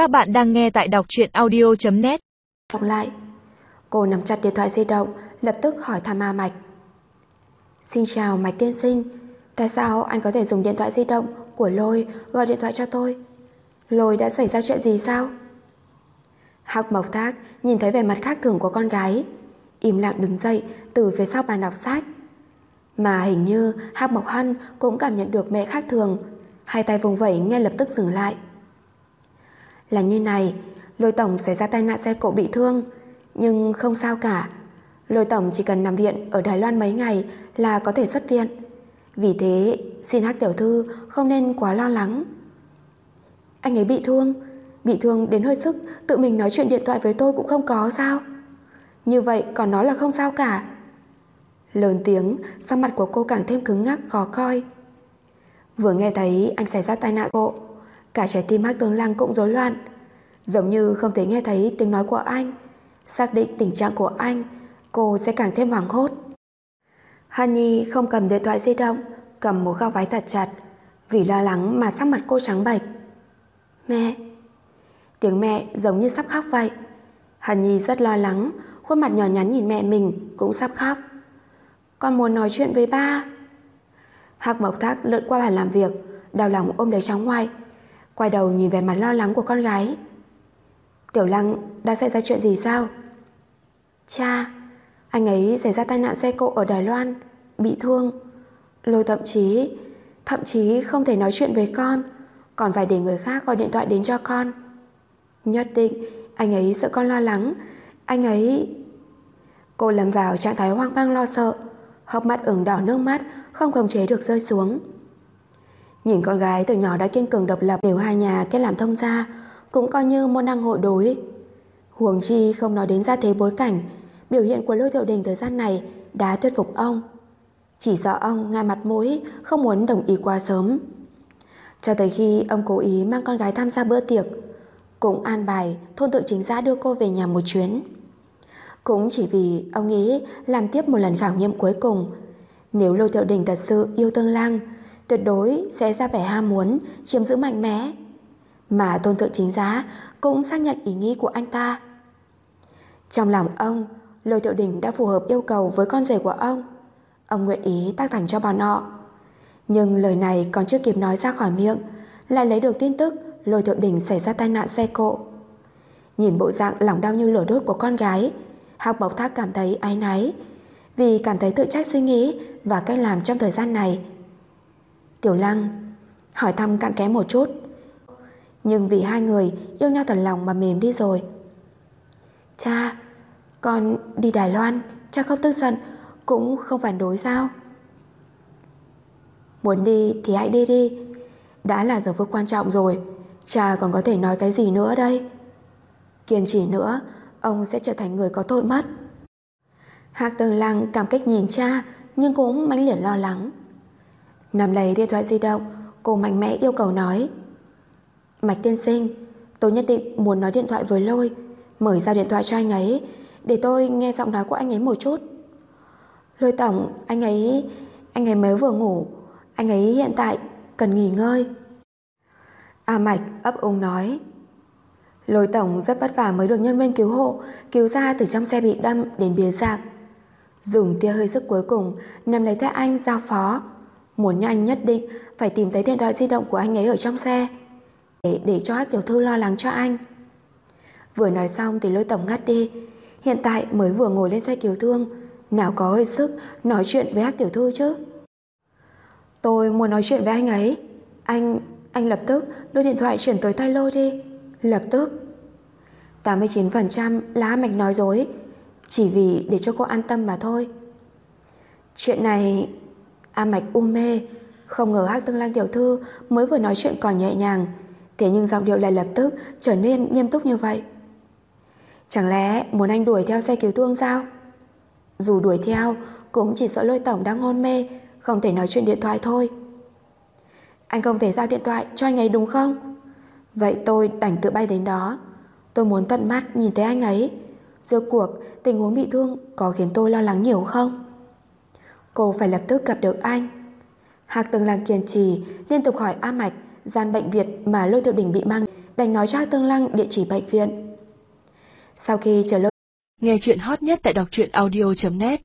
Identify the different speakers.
Speaker 1: Các bạn đang nghe tại đọc truyện audio.net
Speaker 2: Đọc lại. Cô nắm chặt điện thoại di động, Lập tức hỏi thăm A Mạch. Xin chào, Mạch tiên sinh. Tại sao anh có thể dùng điện thoại di động Của Lôi gọi điện thoại cho tôi? Lôi đã xảy ra chuyện gì sao? Hạc Mộc Thác Nhìn thấy vẻ mặt khác thường của con gái, Im lặng đứng dậy từ phía sau bàn đọc sách. Mà hình như Hạc Mộc Hân cũng cảm nhận được mẹ khác thường, Hai tay vùng vẩy ngay lập tức dừng lại. Là như này, Lôi Tổng xảy ra tai nạn xe cộ bị thương, Nhưng không sao cả. Lôi Tổng chỉ cần nằm viện ở Đài Loan mấy ngày Là có thể xuất viện. Vì thế, xin Hắc Tiểu Thư Không nên quá lo lắng. Anh ấy bị thương Bị thương đến hơi sức, Tự mình nói chuyện điện thoại với tôi cũng không có sao. Như vậy còn nói là không sao cả. Lớn tiếng, Sắc mặt của cô càng thêm cứng ngắc, khó coi. Vừa nghe thấy anh xảy ra tai nạn cộ Cả trái tim Hắc tướng Lăng cũng rối loạn. Giống như không thể nghe thấy tiếng nói của anh, Xác định tình trạng của anh, Cô sẽ càng thêm hoảng hốt. Honey không cầm điện thoại di động, Cầm một góc váy thật chặt, Vì lo lắng mà sắc mặt cô trắng bệch. Mẹ. Tiếng mẹ giống như sắp khóc vậy. Honey rất lo lắng, Khuôn mặt nhỏ nhắn nhìn mẹ mình Cũng sắp khóc. Con muốn nói chuyện với ba. Hạc Mộc Thác lượn qua bàn làm việc, Đau lòng ôm lấy cháu ngoại. Quay đầu nhìn về mặt lo lắng của con gái. Tiểu Lăng, đã xảy ra chuyện gì sao? Cha, Anh ấy xảy ra tai nạn xe cộ ở Đài Loan, Bị thương. Lôi thậm chí Thậm chí không thể nói chuyện với con, Còn phải để người khác gọi điện thoại đến cho con. Nhất định, Anh ấy sợ con lo lắng. Anh ấy Cô lầm vào trạng thái hoang mang lo sợ, Hốc mắt ửng đỏ nước mắt, Không khống chế được rơi xuống. Nhìn con gái từ nhỏ đã kiên cường độc lập Đều hai nhà kết làm thông gia, Cũng coi như môn năng hộ đối. Huống chi không nói đến gia thế bối cảnh, Biểu hiện của Lôi Thiệu Đình thời gian này Đã thuyết phục ông. Chỉ sợ ông ngay mặt mũi, Không muốn đồng ý quá sớm. Cho tới khi ông cố ý mang con gái tham gia bữa tiệc, Cũng an bài Thôn tự chính giã đưa cô về nhà một chuyến. Cũng chỉ vì ông nghĩ Làm tiếp một lần khảo nghiệm cuối cùng, Nếu Lôi Thiệu Đình thật sự yêu Tương Lang Tuyệt đối sẽ ra vẻ ham muốn, Chiếm giữ mạnh mẽ. Mà tôn thượng chính giá Cũng xác nhận ý nghĩ của anh ta. Trong lòng ông, Lôi Thiệu Đình đã phù hợp yêu cầu với con rể của ông. Ông nguyện ý tác thành cho bọn họ. Nhưng lời này còn chưa kịp nói ra khỏi miệng, Lại lấy được tin tức Lôi Thiệu Đình xảy ra tai nạn xe cộ. Nhìn bộ dạng lòng đau như lửa đốt của con gái, Hạc Bộc Thác cảm thấy áy náy Vì cảm thấy tự trách suy nghĩ Và cách làm trong thời gian này Tiểu Lăng, Hỏi thăm cạn kẽ một chút. Nhưng vì hai người yêu nhau thật lòng mà mềm đi rồi. Cha, Con đi Đài Loan, Cha không tức giận, Cũng không phản đối sao? Muốn đi thì hãy đi đi. Đã là giờ phút quan trọng rồi, Cha còn có thể nói cái gì nữa đây? Kiên trì nữa, Ông sẽ trở thành người có tội mất. Hạc Tường Lăng cảm kích nhìn cha, Nhưng cũng mãnh liệt lo lắng. Nằm lấy điện thoại di động, Cô mạnh mẽ yêu cầu nói. Mạch tiên sinh, Tôi nhất định muốn nói điện thoại với Lôi Mời giao điện thoại cho anh ấy, Để tôi nghe giọng nói của anh ấy một chút. Lôi tổng, Anh ấy Anh ấy mới vừa ngủ, Anh ấy hiện tại cần nghỉ ngơi. A Mạch ấp úng nói. Lôi tổng rất vất vả mới được nhân viên cứu hộ Cứu ra từ trong xe bị đâm đến biến dạng Dùng tia hơi sức cuối cùng Nằm lấy tay anh giao phó. Muốn nhanh nhất định phải tìm thấy điện thoại di động của anh ấy ở trong xe để, để cho Hắc Tiểu Thư lo lắng cho anh. Vừa nói xong thì lôi tổng ngắt đi. Hiện tại mới vừa ngồi lên xe cứu thương, nào có hơi sức nói chuyện với Hắc Tiểu Thư chứ. Tôi muốn nói chuyện với anh ấy. Anh, anh lập tức đưa điện thoại chuyển tới tay lôi đi. Lập tức. 89% là mạch nói dối, chỉ vì để cho cô an tâm mà thôi. Chuyện này A Mạch u mê. Không ngờ Hắc Tương Lang tiểu thư Mới vừa nói chuyện còn nhẹ nhàng. Thế nhưng giọng điệu lại lập tức trở nên nghiêm túc như vậy. Chẳng lẽ muốn anh đuổi theo xe cứu thương sao? Dù đuổi theo, Cũng chỉ sợ lôi tổng đang hôn mê, Không thể nói chuyện điện thoại thôi. Anh không thể giao điện thoại cho anh ấy đúng không? Vậy tôi đành tự bay đến đó. Tôi muốn tận mắt nhìn thấy anh ấy. Rốt cuộc tình huống bị thương Có khiến tôi lo lắng nhiều không? Cô phải lập tức gặp được anh Hạc Tương Lăng kiên trì, Liên tục hỏi A Mạch, Gian bệnh viện mà Lôi Thiệu Đình bị mang, đành nói cho Hạc Tương Lăng địa chỉ bệnh viện. Sau khi chờ lôi
Speaker 1: Nghe chuyện hot nhất tại đọc truyện audio.net